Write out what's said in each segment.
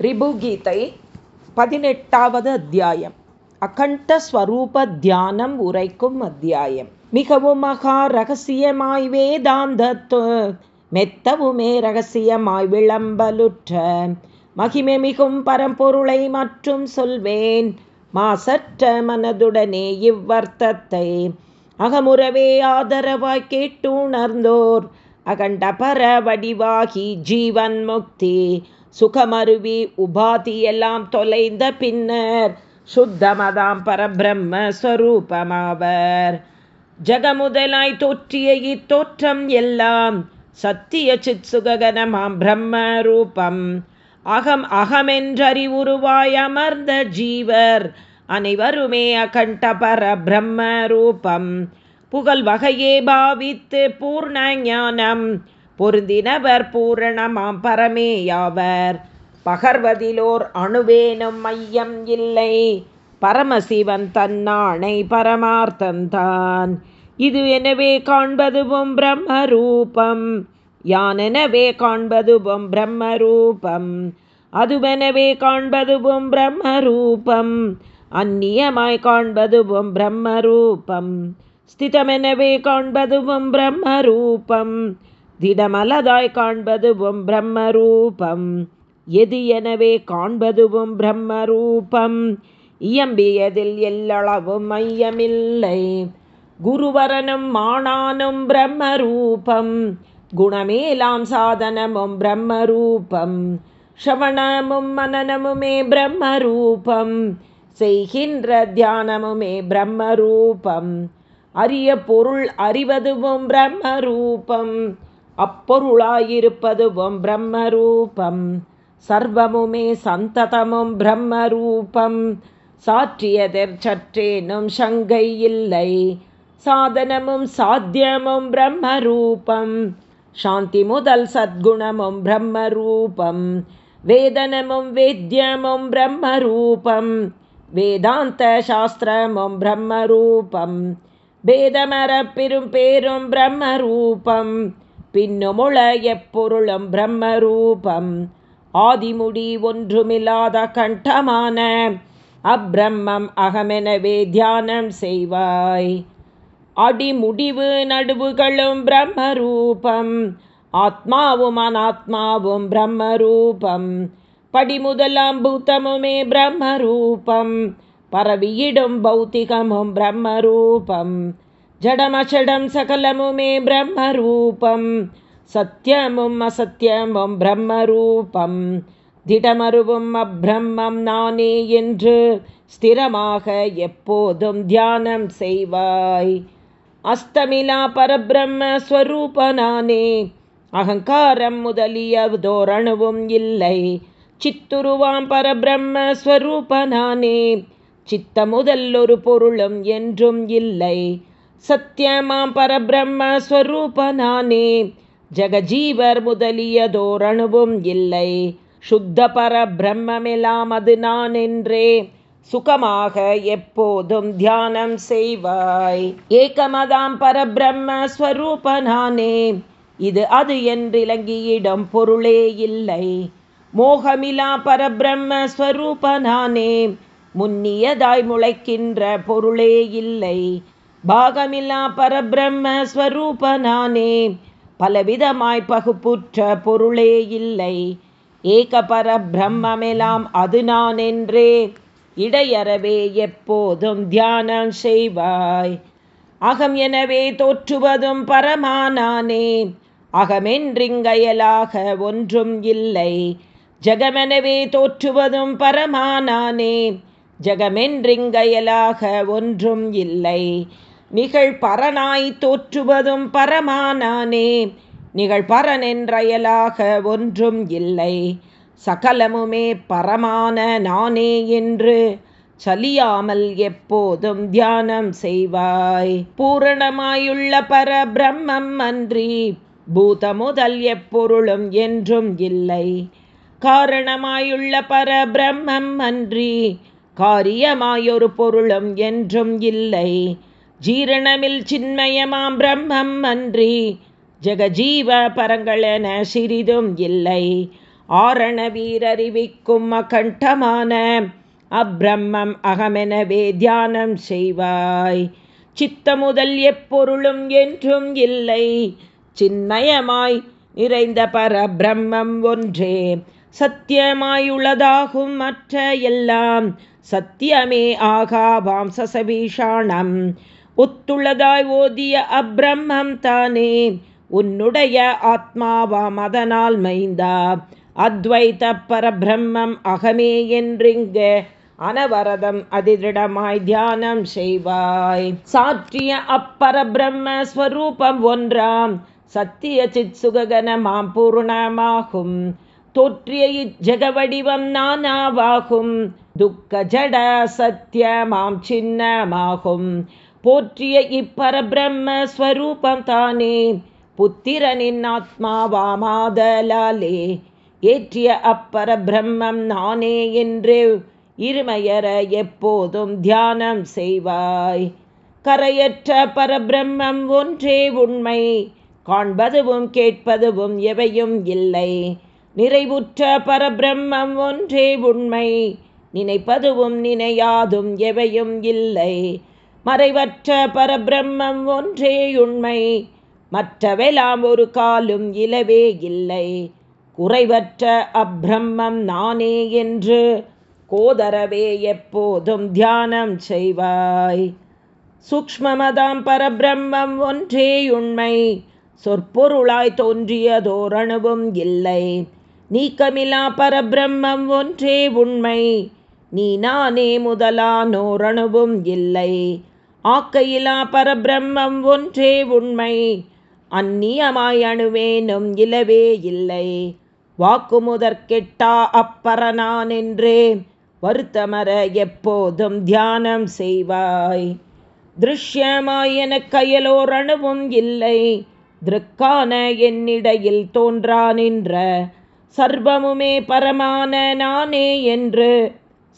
ரிபுகீதை பதினெட்டாவது அத்தியாயம். அகண்டஸ்வரூப தியானம் உரைக்கும் அத்தியாயம். மிகவும் மகா ரகசியமாய் வேதாந்தத்து மெத்தவுமே ரகசியமாய் விளம்பலுற்ற மகிமை மிகும் பரம்பொருளை மற்றும் சொல்வேன். மாசற்ற மனதுடனே இவ்வர்த்தத்தை அகமுறவே ஆதரவாய் கேட்டுணர்ந்தோர் அகண்ட பர வடிவாகி ஜீவன் முக்தி சுகமருவி உபாதி எல்லாம் தொலைந்த பின்னர் சுத்தமதாம் பரபிரம்மஸ்வரூபமாவர் ஜகமுதலாய் தோற்றிய இத்தோற்றம் எல்லாம் சத்திய சித் சுககனமாம் பிரம்ம ரூபம். அகம் அகமென்றறிவுருவாய் அமர்ந்த ஜீவர் அனைவருமே அகண்ட பர பிரம்ம ரூபம். புகழ் வகையே பாவித்து பூர்ண ஞானம் பொருந்தினவர் பூரணமாம் பரமேயாவர். பகர்வதிலோர் அணுவேனும் மையம் இல்லை. பரமசிவன் தன்னாணை பரமார்த்தந்தான் இது எனவே காண்பதுவும் பிரம்மரூபம். யானெனவே காண்பதுவும் பிரம்மரூபம். அதுவெனவே காண்பதுவும் பிரம்மரூபம். அந்நியமாய் காண்பதுவும் பிரம்மரூபம். ஸ்திதமெனவே காண்பதுவும் பிரம்மரூபம். திடமலதாய் காண்பதுவும் பிரம்மரூபம். எது எனவே காண்பதுவும் பிரம்மரூபம். இயம்பியதில் எல்லளவும் மையமில்லை குருவரனும் மானானும் பிரம்மரூபம். குணமேலாம் சாதனமும் பிரம்மரூபம். ஷவணமும் மனநமுமே பிரம்மரூபம். செய்கின்ற தியானமுமே பிரம்மரூபம். அரிய பொருள் அறிவதுவும் பிரம்மரூபம். அப்பொருளாயிருப்பதுவும் பிரம்மரூபம். சர்வமுமே சந்ததமும் பிரம்மரூபம். சாற்றியதர் சற்றேனும் சங்கை இல்லை. சாதனமும் சாத்தியமும் பிரம்மரூபம். சாந்தி முதல் சத்குணமும் பிரம்மரூபம். வேதனமும் வேத்தியமும் பிரம்மரூபம். வேதாந்த சாஸ்திரமும் பிரம்மரூபம். பேதமர பெரும் பேரும் பிரம்மரூபம். பின்னுமுள எப்பொருளும் பிரம்மரூபம். ஆதிமுடி ஒன்றுமில்லாத கண்டமான அப்பிரம்மம் அகமெனவே தியானம் செய்வாய். அடிமுடிவு நடுவுகளும் பிரம்மரூபம். ஆத்மாவும் அனாத்மாவும் பிரம்மரூபம். படிமுதலாம் பூத்தமுமே பிரம்மரூபம். பரவியிடும் பௌத்திகமும் பிரம்மரூபம். ஜடமஷடம் சகலமுமே பிரம்மரூபம். சத்தியமும் அசத்தியமும் பிரம்மரூபம். திடமருவும் அப்பிரம்மம் நானே என்று ஸ்திரமாக எப்போதும் தியானம் செய்வாய். அஸ்தமிலா பரபிரம்மஸ்வரூபனானே அகங்காரம் முதலிய தோரணவும் இல்லை. சித்துருவாம் பரபிரம்மஸ்வரூபனானே சித்த முதல் ஒரு பொருளும் என்றும் இல்லை. சத்தியமாம் பரபிரம்மஸ்வரூபனானே ஜகஜீவர் முதலியதோரணுவும் இல்லை. சுத்த பரபிரம்மெல்லாம் அது நான் என்றே. சுகமாக எப்போதும் தியானம் செய்வாய். ஏகமதாம் பரபிரம்மஸ்வரூபனானே இது அது என்றிலங்கியிடம் பொருளே இல்லை. மோகமிலா பரபிரம்மஸ்வரூபனானே முன்னியதாய் முளைக்கின்ற பொருளே இல்லை. பாகமில்லா பரபிரம்மஸ்வரூபனானே பலவிதமாய் பகுப்புற்ற பொருளே இல்லை. ஏக பரபிரம்மெல்லாம் அது நான் என்றே இடையறவே எப்போதும் தியானம் செய்வாய். அகம் எனவே தோற்றுவதும் பரமானானே. அகமென்றிங்கயலாக ஒன்றும் இல்லை. ஜகமெனவே தோற்றுவதும் பரமானானே. ஜகமென்றிங்கயலாக ஒன்றும் இல்லை. நிகழ் பரனாய் தோற்றுவதும் பரமானானே. நிகழ்பரன் என்றயலாக ஒன்றும் இல்லை. சகலமுமே பரமான நானே என்று சலியாமல் எப்போதும் தியானம் செய்வாய். பூரணமாயுள்ள பரபிரம்மம் அன்றி பூத முதல் எப்பொருளும் என்றும் இல்லை. காரணமாயுள்ள பரபிரம்மம் அன்றி காரியமாயொரு பொருளும் என்றும் இல்லை. ஜீரணமில் சின்மயமாம் பிரம்மம் அன்றி ஜெகஜீவ பரங்களென சிறிதும் இல்லை. ஆரண வீரறிவிக்கும் அகண்டமான அப்பிரம்மம் அகமெனவே தியானம் செய்வாய். சித்த முதல் எப்பொருளும் என்றும் இல்லை. சின்மயமாய் நிறைந்த பரபிரம்மம் ஒன்றே. சத்தியமாயுள்ளதாகும் மற்ற எல்லாம். சத்தியமே ஆகாவாம் சசபீஷாணம் ஒத்துள்ளதாய் ஓதிய அப்பிரம்மம் தானே. உன்னுடைய ஆத்மாவாம் அதனால் மைந்தா. அத்வைத பரபிரம்மம் அகமே என்றிங்கு அனவரதம் அதிதிடமாய் தியானம் செய்வாய். சாற்றிய அப்பரபிரம்மஸ்வரூபம் ஒன்றாம் சத்திய சித் சுககனமாம் பூர்ணமாகும். தோற்றிய இஜக வடிவம் நானாவாகும். துக்க ஜட சத்தியமாம் சின்னமாகும். போற்றிய இப்பரபிரம்ம ஸ்வரூபம் தானே புத்திரனின் ஆத்மாவாமாதலாலே ஏற்றிய அப்பர பிரம்மம் நானே என்று இருமையற எப்போதும் தியானம் செய்வாய். கரையற்ற பரபிரம்மம் ஒன்றே உண்மை காண்பதுவும் கேட்பதுவும் எவையும் இல்லை. நிறைவுற்ற பரபிரம்மம் ஒன்றே உண்மை நினைப்பதுவும் நினையாதும் எவையும் இல்லை. மறைவற்ற பரபிரம்மம் ஒன்றே உண்மை. மற்றவெல்லாம் ஒரு காலும் இலவே இல்லை. குறைவற்ற அப்பிரம்மம் நானே என்று கோதரவே எப்போதும் தியானம் செய்வாய். சூக்மமதாம் பரபிரம்மம் ஒன்றே உண்மை. சொற்பொருளாய் தோன்றியதோரணுவும் இல்லை. நீக்கமிலா பரபிரம்மம் ஒன்றே உண்மை. நீ நானே முதலானோரணுவும் இல்லை. ஆக்கையிலா பரபிரம்மம் ஒன்றே உண்மை. அந்நியமாய் அணுவேனும் இலவே இல்லை. வாக்குமுதற்கெட்டா அப்பரனான் என்றே வருத்தமர எப்போதும் தியானம் செய்வாய். திருஷ்யமாய் என கையலோர் அணுவும் இல்லை. திருக்கான என்னிடையில் தோன்றா நின்ற சர்வமுமே பரமான நானே என்று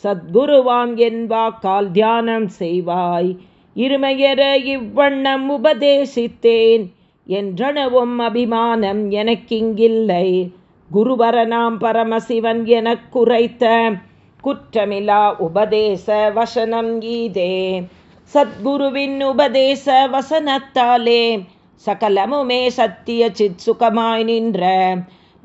சத்குருவாம் என் வாக்கால் தியானம் செய்வாய். இருமையர இவ்வண்ணம் உபதேசித்தேன். என்றனவும் அபிமானம் எனக்கிங்கில்லை. குருவரனாம் பரமசிவன் எனக் குறைத்த குற்றமிலா உபதேச வசனம் ஈதே. சத்குருவின் உபதேச வசனத்தாலே சகலமுமே சத்திய சித் சுகமாய் நின்ற.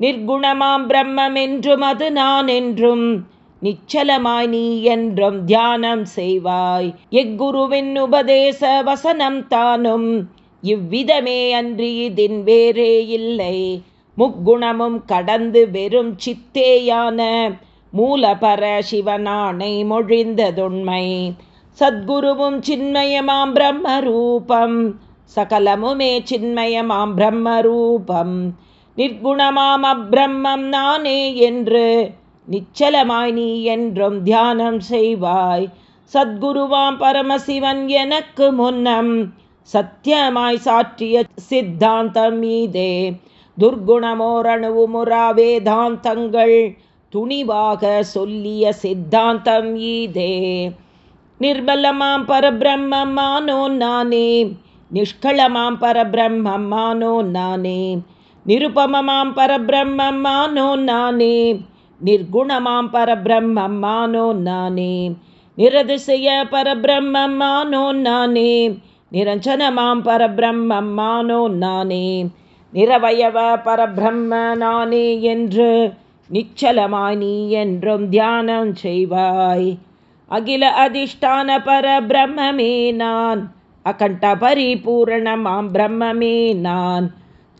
நிர்குணமாம் பிரம்மம் என்றும் அது நான் என்றும் நிச்சலமாய் நீ என்றும் தியானம் செய்வாய். எக்குருவின் உபதேச வசனம் தானும். இவ்விதமே அன்றி இதின் வேறே இல்லை. முக்குணமும் கடந்து வெறும் சித்தேயான மூலபர சிவனானை மொழிந்ததுண்மை. சத்குருவும் சின்மயமாம் பிரம்மரூபம். சகலமுமே சின்மயமாம் பிரம்மரூபம். நிர்குணமாம் அப்பிரம்மம் நானே என்று நிச்சலமாய் நீ என்றும் தியானம் செய்வாய். சத்குருவாம் பரமசிவன் எனக்கு முன்னம். சத்தியமாய் சாற்றிய சித்தாந்தம் மீதே துர்குணமோரணுவுமுறா வேதாந்தங்கள் துணிவாக சொல்லிய சித்தாந்தம் ஈதே நிர்பலமாம் பரபிரம்மம் நானே. நிஷ்களமாம் பரபிரம்மம் நானே. நிருபமமாம் பரபிரம்மம் நானே. நிர்குணமாம் பரபிரம்மம் மானோ நானே நிரதிசய பரபிரம்மம் மானோ நானே நிரஞ்சனமாம் பரபிரம்மம் மானோ நானே நிறவயவ பரபிரம்ம நானே என்று நிச்சலமாய் நீ என்றும் தியானம் செய்வாய். அகில அதிஷ்டான பரபிரம்மே நான். அகண்ட பரிபூரணமாம் பிரம்மமே நான்.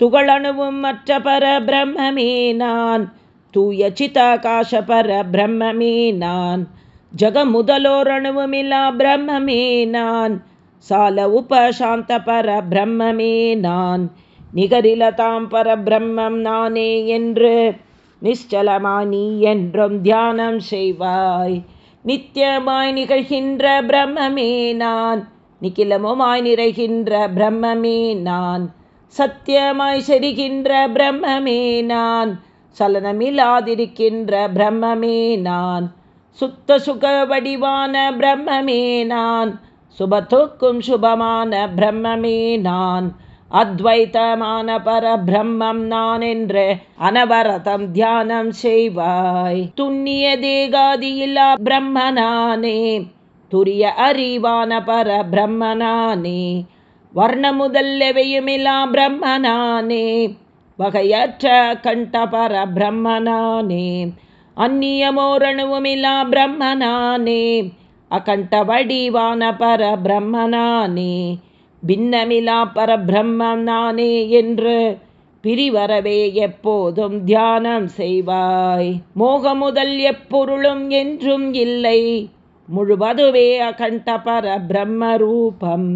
துகளணுவும் மற்ற பரபிரம்மே நான். தூய சிதாகாச நான் ஜகமுதலோரணுவுமில்லா பிரம்மமே நான் சால உபசாந்த பரபிரம்மே நான் நிகரிலதாம் பரபிரம்மம் நானே என்று நிச்சலமானி என்றும் தியானம் செய்வாய். நித்தியமாய் நிகழ்கின்ற பிரம்மமே நான் நிக்கிலமுமாய் நிறைகின்ற பிரம்மமே நான் சத்தியமாய் செரிகின்ற பிரம்மமே நான் சலனமில்லாதிருக்கின்ற பிரம்மமே நான். சுத்த சுக வடிவான பிரம்மமே நான். சுபத்துக்கும் சுபமான பிரம்மமே நான். அத்வைத்தமான பரபிரம்மம் நான் என்று அனவரதம் தியானம் செய்வாய். துண்ணிய தேகாதியில்லா பிரம்மனானே. துரிய அறிவான பர பிரம்மனானே வர்ண முதல்லவையுமில்லா பிரம்மனானே. வகையற்ற கண்டபர பிரம்மனானே அந்நியமோரணுவுமில்லா பிரம்மனானே அகண்ட வடிவான பர பிரம்மனானே பின்னமிலா பர பிரம்மனானே என்று பிரிவரவே எப்போதும் தியானம் செய்வாய். மோகமுதல் எப்பொருளும் என்றும் இல்லை. முழுவதுவே அகண்ட பர பிரம்ம ரூபம்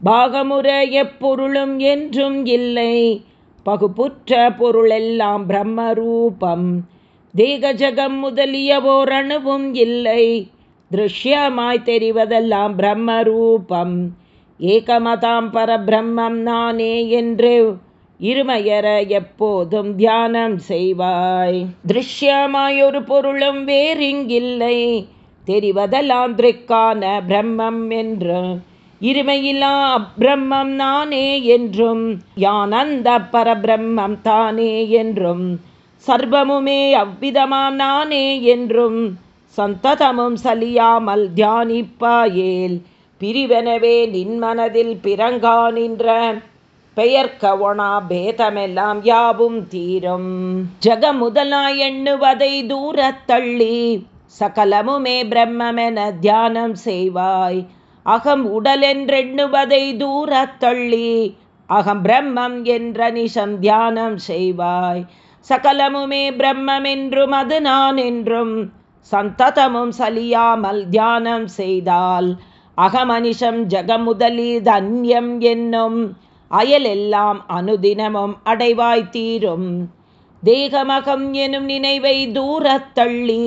பாகமுற எப்பொருளும் என்றும் இல்லை. பகுப்புற்ற பொருளெல்லாம் பிரம்மரூபம். தேகஜகம் முதலிய ஓரணுவும் இல்லை. திருஷ்யமாய் தெரிவதெல்லாம் பிரம்மரூபம். ஏகமதாம் பரபிரம்மம் நானே என்று இருமையற எப்போதும் தியானம் செய்வாய். திருஷ்யமாயொரு பொருளும் வேறிங்கில்லை. தெரிவதெல்லாம் திருக்கான பிரம்மம் என்று இருமையிலா அப்ரம்மம் நானே என்றும் யான் அந்த பரபிரம்மம் தானே என்றும் சர்வமுமே அவ்விதமாம் நானே என்றும் சந்ததமும் சலியாமல் தியானிப்பாயேல் பிரிவெனவே நின் மனதில் பிறங்கா நின்ற பெயர்க்க ஒணா பேதமெல்லாம் யாவும் தீரும். ஜக முதலாய் எண்ணுவதை தூரத்தள்ளி சகலமுமே பிரம்மென தியானம் செய்வாய் அகம் உடலென்றெண்ணுவதை தூரத்தள்ளி அகம் பிரம்மம் என்ற நிஷம் தியானம் செய்வாய். சகலமுமே பிரம்மம் என்றும் அது நான் என்றும் சந்ததமும் சலியாமல் தியானம் செய்தால் அகமனிஷம் ஜகமுதலி தன்யம் என்னும் அயலெல்லாம் அனுதினமும் அடைவாய் தீரும். தேகமகம் எனும் நினைவை தூரத்தள்ளி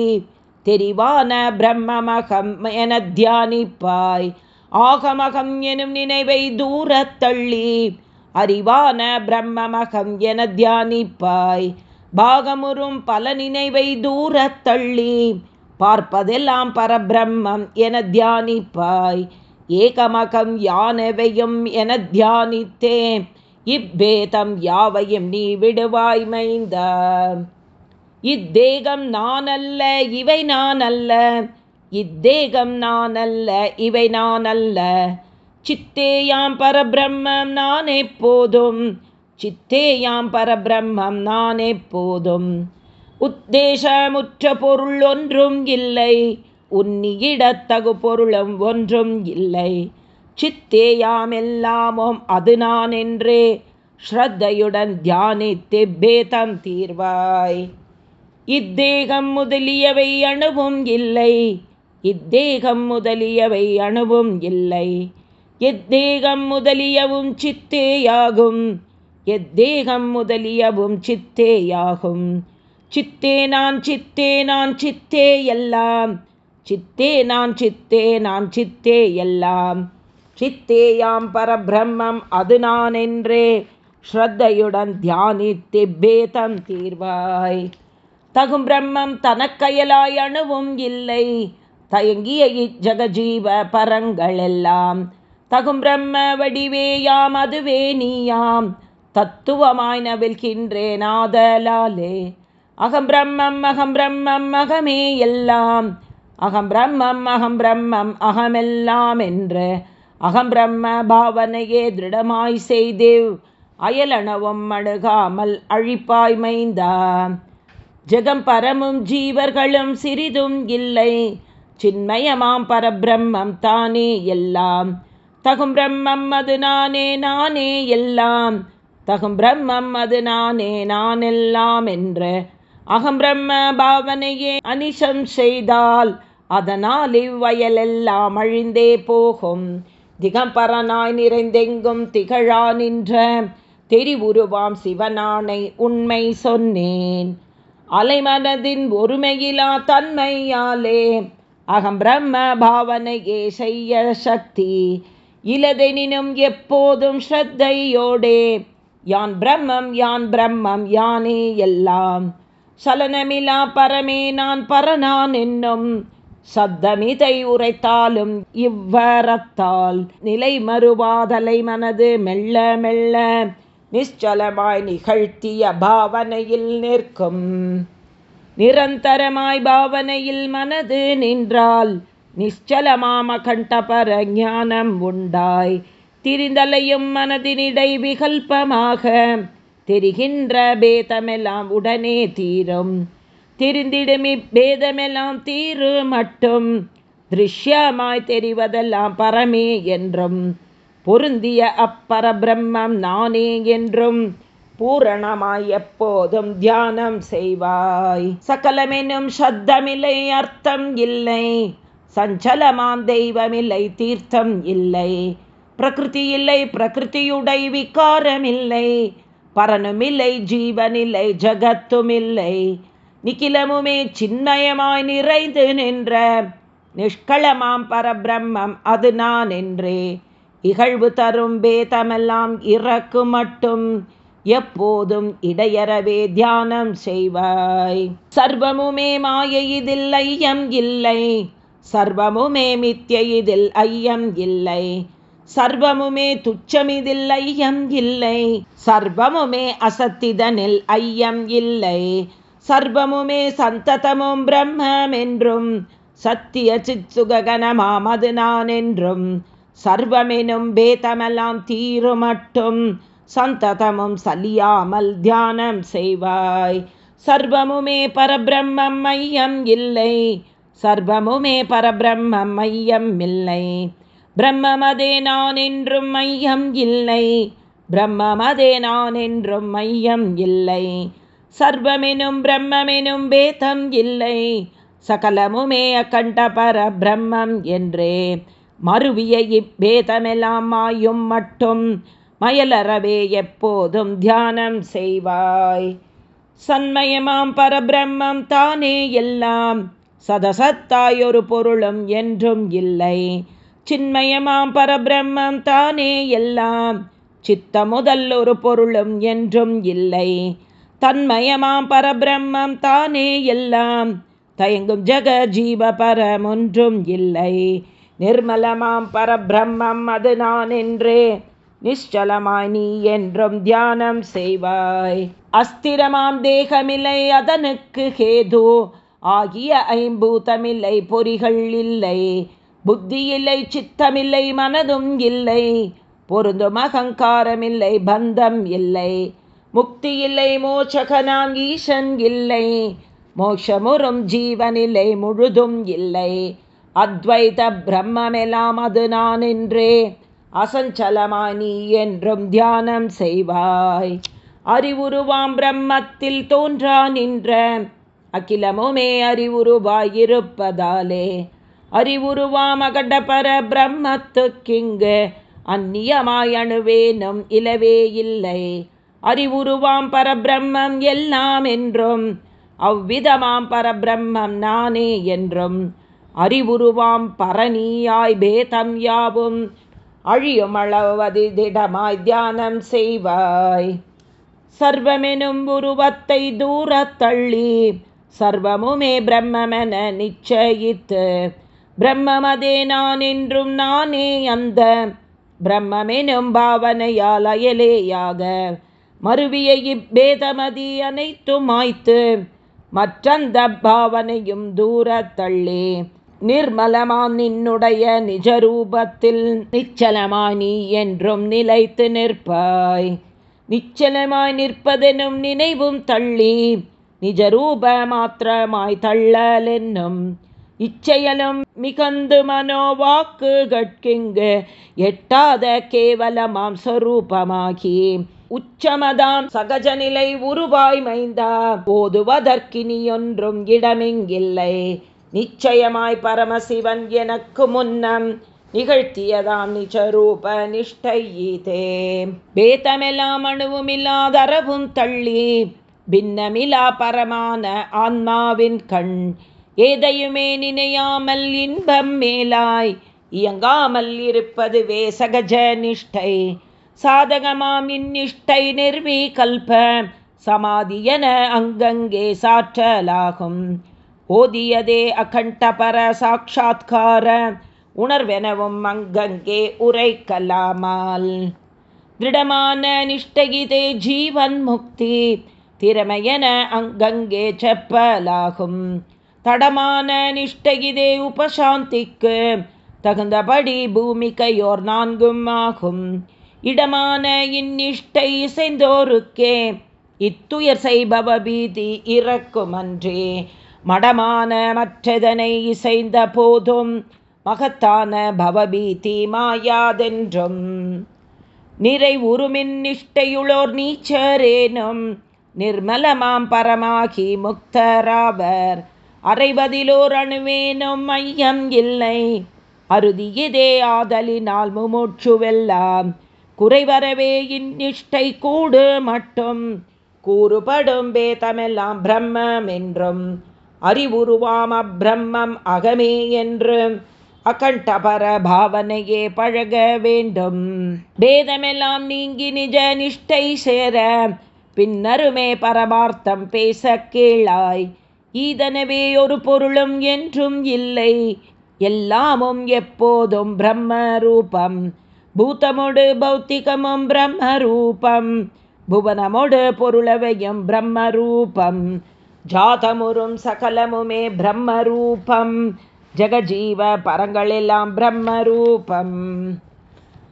தெரிவான பிரம்மமகம் என தியானிப்பாய். ஆகமகம் எனும் நினைவை தூரத்தள்ளி அறிவான பிரம்மமகம் என தியானிப்பாய். பாகமுறும் பல நினைவை தூரத்தள்ளி பார்ப்பதெல்லாம் பரபிரம்மம் என தியானிப்பாய். ஏகமகம் யானவையும் என தியானித்தேன் இப்பேதம் யாவையும் நீ விடுவாய் மைந்த. இத்தேகம் நான் அல்ல இவை நான் அல்ல இத்தேகம் நான் அல்ல இவை நான் அல்ல சித்தேயாம் பரபிரம்மம் நான் எப்போதும் சித்தேயாம் பரபிரம்மம் நான் எப்போதும் உத்தேசமுற்ற பொருள் ஒன்றும் இல்லை. உன்னியிடத்தகு பொருளும் ஒன்றும் இல்லை. சித்தேயாம் எல்லாமும் அது நான் என்றே ஸ்ரத்தையுடன் தியானித்து பேதம் தீர்வாய். இத்தேகம் முதலியவை அணுவும் இல்லை. இத்தேகம் முதலியவை அணுவும் இல்லை. எத்தேகம் முதலியவும் சித்தேயாகும். எத்தேகம் முதலியவும் சித்தேயாகும். சித்தே நான் சித்தே நான் சித்தே எல்லாம் சித்தே நான் சித்தே நான் சித்தே எல்லாம் சித்தேயாம் பரபிரம்மம் அது நான் என்றே ஸ்ரத்தையுடன் தியானித்து பேதம் தீர்வாய். தகும் பிரம்மம் தனக்கயலாய் அணுவும் இல்லை. தயங்கிய இஜகஜீவ பரங்களெல்லாம். தகும் பிரம்ம வடிவேயாம் அதுவே நீயாம். தத்துவமாய் நவில்கின்றேன் ஆதலாலே அகம் பிரம்மம் அகம் பிரம்மம் அகமே எல்லாம். அகம் பிரம்மம் அகம் பிரம்மம் அகமெல்லாம் என்று. அகம் பிரம்ம பாவனையே திருடமாய் செய்தேவ். அயலணவும் அணுகாமல் அழிப்பாய் மைந்தா. ஜெகம் பரமும் ஜீவர்களும் சிறிதும் இல்லை. சின்மயமாம் பரபிரம்மம் தானே எல்லாம். தகும் பிரம்மம் அது நானே நானே எல்லாம். தகும் பிரம்மம் அது நானே நான் எல்லாம் என்று அகம் பிரம்ம பாவனையே அனிஷம் செய்தால் அதனால் இவ்வயலெல்லாம் அழிந்தே போகும். திகம்பரனாய் நிறைந்தெங்கும் திகழா நின்ற தெரிவுருவாம் சிவனானை உண்மை சொன்னேன். அலைமனதின் ஒருமையிலா தன்மையாலே அகம் பிரம்ம பாவனையே செய்ய சக்தி. இலதெனினும் எப்போதும் ஸ்ரத்தையோடே. யான் பிரம்மம் யான் பிரம்மம் யானே எல்லாம். சலனமிலா பரமே நான் பரனான் என்னும் சத்தமிதை உரைத்தாலும் இவ்வரத்தால். நிலை மறுவாதலை மனது மெல்ல மெல்ல நிச்சலமாய் நிகழ்த்திய பாவனையில் நிற்கும். நிரந்தரமாய் பாவனையில் மனது நின்றால் நிச்சலமாம கண்டபர ஞானம் உண்டாய். திரிந்தலையும் மனதினிடை விகல்பமாக தெரிகின்ற பேதமெல்லாம் உடனே தீரும். திரிந்திடும் பேதமெல்லாம் தீரு மட்டும் திருஷ்யமாய் தெரிவதெல்லாம் பரமே என்றும். பொருந்திய அப்பர பிரம்மம் நானே என்றும் பூரணமாய் எப்போதும் தியானம் செய்வாய். சகலமெனும் சத்தமில்லை அர்த்தம் இல்லை. சஞ்சலமாம் தெய்வமில்லை தீர்த்தம் இல்லை. பிரகிருதி இல்லை பிரகிருதியுடை விகாரமில்லை. பரனுமில்லை ஜீவனில்லை ஜகத்துமில்லை. நிக்கிலமுமே சின்மயமாய் நிறைந்து நின்ற நிஷ்களமாம் பரபிரம்மம் அது நான் என்றே. இகழ்வு தரும் பேதமெல்லாம் இறக்கு மட்டும் எப்போதும் இடையறவே தியானம் செய்வாய். சர்வமுமே மாய இதில் ஐயம் இல்லை. சர்வமுமே மித்திய இதில் ஐயம் இல்லை. சர்வமுமே துச்சமிதில் ஐயம் இல்லை. சர்வமுமே அசத்திதனில் ஐயம் இல்லை. சர்வமுமே சந்ததமும் பிரம்மம் என்றும் சத்திய சிச்சுகனமாமது நான் என்றும் சர்வமெனும் பேதமெல்லாம் தீருமட்டும் சந்ததமும் சலியாமல் தியானம் செய்வாய். சர்வமுமே பரபிரம்மம் மையம் இல்லை. சர்வமுமே பரபிரம்மம் மையம் இல்லை. பிரம்மமதே நான் என்றும் மையம் இல்லை. பிரம்மமதே நான் என்றும் மையம் இல்லை. சர்வமெனும் பிரம்மெனும் பேதம் இல்லை. சகலமுமே அக்கண்ட பர பிரம்மம் என்றே. மறுவிய இப்பேதமெல்லாம் மாயும் மட்டும். மயலறவே எப்போதும் தியானம் செய்வாய். சன்மயமாம் பரபிரம்மம் தானே எல்லாம். சதசத்தாயொரு பொருளும் என்றும் இல்லை. சின்மயமாம் பரபிரம்மம் தானே எல்லாம். சித்த முதல் ஒரு பொருளும் என்றும் இல்லை. தன்மயமாம் பரபிரம்மம் தானே எல்லாம். தயங்கும் ஜக ஜீவ பரமொன்றும் இல்லை. நிர்மலமாம் பரபிரம்மம் அது நான் என்றே. நிச்சலமானி நீ என்றும் தியானம் செய்வாய். அஸ்திரமாம் தேகமில்லை அதனுக்கு ஹேது. ஆகிய ஐம்பூதமில்லை பொறிகள் இல்லை. புத்தி இல்லை சித்தமில்லை மனதும் இல்லை. பொருந்தும் அகங்காரமில்லை பந்தம் இல்லை. முக்தி இல்லை மோச்சகனாம் ஈசன் இல்லை. மோஷமுறும் ஜீவனில்லை முழுதும் இல்லை. அத்வைத பிரம்மெல்லாம் அது நான் என்றே. அசஞ்சலமானி என்றும் தியானம் செய்வாய். அறிவுருவாம் பிரம்மத்தில் தோன்றா நின்ற அகிலமுமே அறிவுருவாயிருப்பதாலே. அறிவுருவாம் அகடபர பிரம்மத்துக்கிங்கு அந்நியமாய் அணுவேனும் இலவே இல்லை. அறிவுருவாம் பரபிரம்மம் எல்லாம் என்றும் அவ்விதமாம் பரபிரம்மம் நானே என்றும் அறிவுருவாம் பரணியாய் பேதம் யாவும் அழியுமளவது திடமாய் தியானம் செய்வாய். சர்வமெனும் உருவத்தை தூரத்தள்ளி சர்வமுமே பிரம்மென நிச்சயித்து பிரம்மமதே நான் என்றும் நானே அந்த பிரம்மெனும் பாவனையால் அயலேயாக மறுவிய இப்பேதமதி அனைத்தும் மாய்த்து மற்றந்த பாவனையும் தூரத்தள்ளி நிர்மலமாம் நின்னுடைய நிஜரூபத்தில் நிச்சலமாய் நீ என்றும் நிலைத்து நிற்பாய். நிச்சலமாய் நிற்பதெனும் நினைவும் தள்ளி நிஜரூப மாத்திரமாய் தள்ளல் என்னும் இச்செயலும் மிகந்து மனோவாக்கு கட்கிங்கு எட்டாத கேவலமாம் சொரூபமாகி உச்சமதாம் சகஜநிலை உருவாய் மைந்தா. போதுவதற்கினியொன்றும் இடமிங்கில்லை. நிச்சயமாய் பரமசிவன் எனக்கு முன்னம் நிகழ்த்தியதாம் நிஜரூப நிஷ்டையீதே பேதமெல்லாம் அணுவுமில்லாதரவும் தள்ளி பின்னமிலா பரமான ஆன்மாவின் கண் ஏதையுமே நினையாமல் இன்பம் மேலாய் இயங்காமல் இருப்பதுவே சகஜ நிஷ்டை. சாதகமாம் இந்நிஷ்டை நிர்வீகல்ப சமாதியன அங்கங்கே சாற்றலாகும். ஓதியதே அகண்டபர சாட்சா்கார உணர்வெனவும் அங்கங்கே உரைக்கலாமால். திருடமான நிஷ்டகிதே ஜீவன் முக்தி திறமையென அங்கங்கே செப்பலாகும். தடமான நிஷ்டகிதே உபசாந்திக்கு தகுந்தபடி பூமிக்கையோர் நான்கும் ஆகும். இடமான இந்நிஷ்டை இசைந்தோருக்கே இத்துயர் செய்பவ பீதி இறக்குமன்றே. மடமான மற்றதனை இசைந்த போதும் மகத்தான பவபீதி மாயாதென்றும். நிறை உருமின் நிஷ்டையுளோர் நீச்சரேனும் நிர்மலமாம் பரமாகி முக்தராவர். அறைவதிலோர் அணுவேனும் மையம் இல்லை அறுதியதே ஆதலினால் முமுட்சுவெல்லாம். குறைவரவே இந்நிஷ்டை கூடு மட்டும் கூறுபடும் பேதமெல்லாம் பிரம்மம் என்றும். அறிவுருவாம் அப்பிரம்மம் அகமே என்று அகண்டபர பாவனையே பழக வேண்டும். பேதமெல்லாம் நீங்கி நிஜ நிஷ்டை சேர பின்னருமே பரமார்த்தம் பேச கேளாய். ஈதனவே ஒரு பொருளும் என்றும் இல்லை. எல்லாமும் எப்போதும் பிரம்ம ரூபம் பூத்தமொடு பௌத்திகமும் பிரம்ம ரூபம் புவனமொடு பொருளவையும் பிரம்ம ரூபம் ஜாதமுறும் சகலமுமே பிரம்ம ரூபம் ஜெகஜீவ பரங்களெல்லாம் பிரம்ம ரூபம்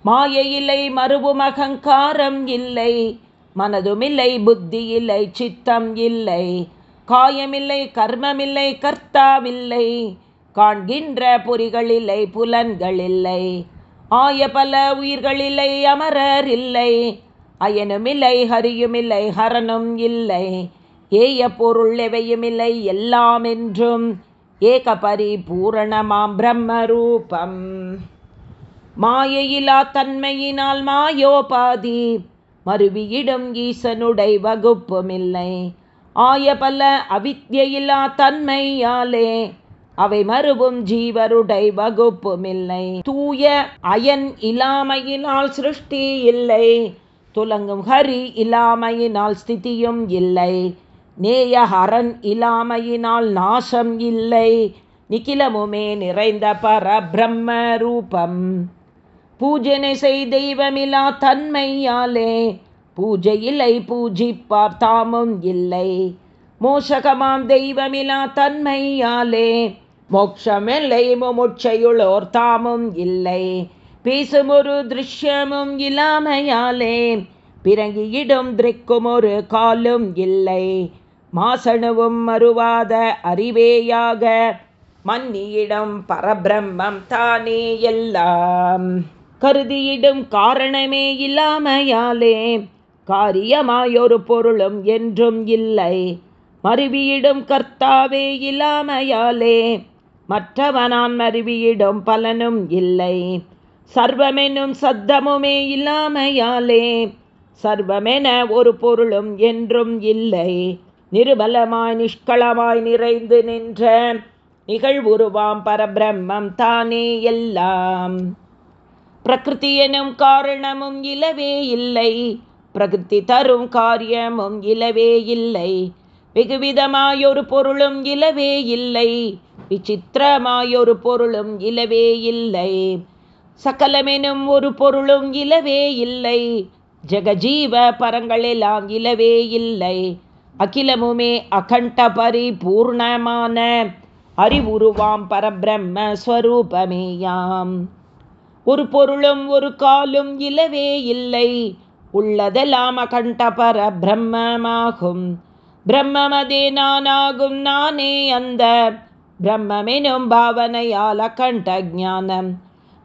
மாயை இல்லை மறுவும் அகங்காரம் இல்லை. மனதுமில்லை புத்தி இல்லை சித்தம் இல்லை. காயமில்லை கர்மமில்லை கர்த்தாவில்லை காண்கின்ற பொறிகளில்லை புலன்களில்லை ஆய பல உயிர்களில்லை அமரர் இல்லை. அயனுமில்லை ஹரியுமில்லை ஹரனும் இல்லை. ஏய பொருள் எவையுமில்லை எல்லாம் என்றும் ஏக பரிபூரணமாம் பிரம்மரூபம். மாயையிலா தன்மையினால் மாயோபாதி மறுவியிடும் ஈசனுடை வகுப்புமில்லை. ஆய பல அவித்யிலா தன்மையாலே அவை மறுவும் ஜீவருடை வகுப்புமில்லை. தூய அயன் இல்லாமையினால் சிருஷ்டி இல்லை துலங்கும் ஹரி இல்லாமையினால் ஸ்திதியும் இல்லை. நேய ஹரன் இல்லாமையினால் நாசம் இல்லை. நிகிலமுமே நிறைந்த பரபிரம்ம ரூபம் பூஜனை செய் தெய்வமிலா தன்மையாலே. பூஜை இல்லை பூஜிப்பார் தாமும் இல்லை. மோசகமாம் தெய்வமிலா தன்மையாலே. மோட்சமில்லை முமுட்சையுளோர் தாமும் இல்லை. பேசும் ஒரு திருஷ்யமும் இல்லாமையாலே பிறங்கியிடும் திரிக்கும் ஒரு காலும் இல்லை. மாசணுவும் மறுவாத அறிவேயாக மன்னியிடம் பரபிரம்மம் தானே எல்லாம். கருதியிடும் காரணமே இல்லாமையாலே காரியமாயொரு பொருளும் என்றும் இல்லை. மருவியிடும் கர்த்தாவே இல்லாமையாலே மற்றவனான் மருவியிடும் பலனும் இல்லை. சர்வமெனும் சத்தமுமே இல்லாமையாலே சர்வமென ஒரு பொருளும் என்றும் இல்லை. நிருபலமாய் நிஷ்களமாய் நிறைந்து நின்ற நிகழ்வுருவாம் பரபிரம்மம் தானே எல்லாம். பிரகிருதி எனும் காரணமும் இலவே இல்லை. பிரகிருதி தரும் காரியமும் இலவே இல்லை. வெகுவிதமாயொரு பொருளும் இலவே இல்லை. விசித்திரமாயொரு பொருளும் இலவே இல்லை. சகலமெனும் ஒரு பொருளும் இலவே இல்லை. ஜெகஜீவ பரங்களெல்லாம் இலவே இல்லை. அகிலமுமே அகண்ட பரிபூர்ணமான அறிவுருவாம் பரபிரம்ம ஸ்வரூபமேயாம். ஒரு பொருளும் ஒரு காலும் இலவே இல்லை உள்ளதெல்லாம் அகண்ட பர பிரம்மமாகும் பிரம்மமதே நானாகும் நானே அந்த பிரம்மெனும் பாவனையால் அகண்ட ஜானம்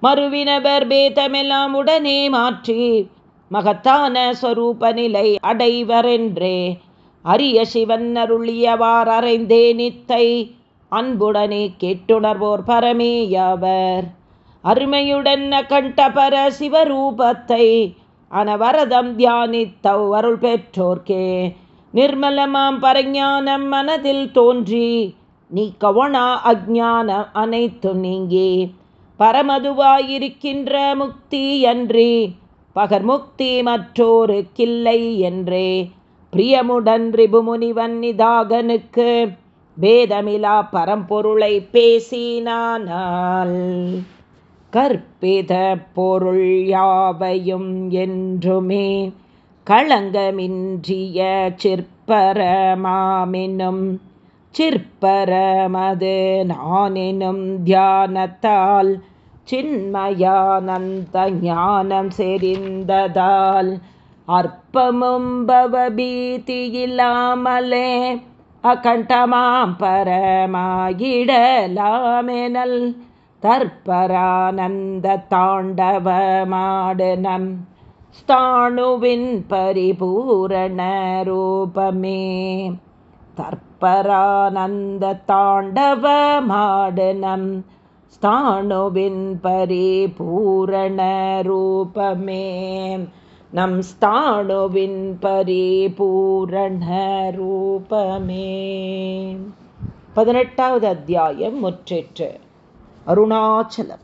மறுவினவர் பேதமெல்லாம் உடனே மாற்றி மகத்தான ஸ்வரூப நிலை அடைவரென்றே. அரிய சிவன் அருளியவார் அறைந்தே நித்தை. அன்புடனே கேட்டுணர்வோர் பரமேயாவர். அருமையுடன் கண்டபர சிவரூபத்தை அனவரதம் தியானித்தவ் அருள் பெற்றோர்க்கே. நிர்மலமாம் பரஞானம் மனதில் தோன்றி நீ கவனா அஜானம் அனைத்தும் நீங்கி. பரமதுவாயிருக்கின்ற முக்தி அன்றி பகர்முக்தி மற்றோருக்கில்லை என்றே. பிரியமுடன் ரிபுமுனிவன் நிதாகனுக்கு பேதமிலா பரம்பொருளை பேசினானால் கற்பித பொருள் யாவையும் என்றுமே களங்கமின்றிய சிற்பரமாமினும் சிற்பரமது நானெனும் தியானத்தால் சின்மயானந்த ஞானம் செறிந்ததால் அற்பமும் பவபீதியில்லாமலே அகண்டமாம் பரமாயிடலாமெனல் தற்பரானந்த தாண்டவமாடனம் ஸ்தாணுவின் பரிபூரண ரூபமே தற்பரானந்த தாண்டவமாடனம் ஸ்தாணுவின் பரிபூரண ரூபமே நம் ஸ்தாணுவின் பரிபூரண ரூபமே பதினெட்டாவது அத்தியாயம் முற்றிற்று அருணாச்சலம்.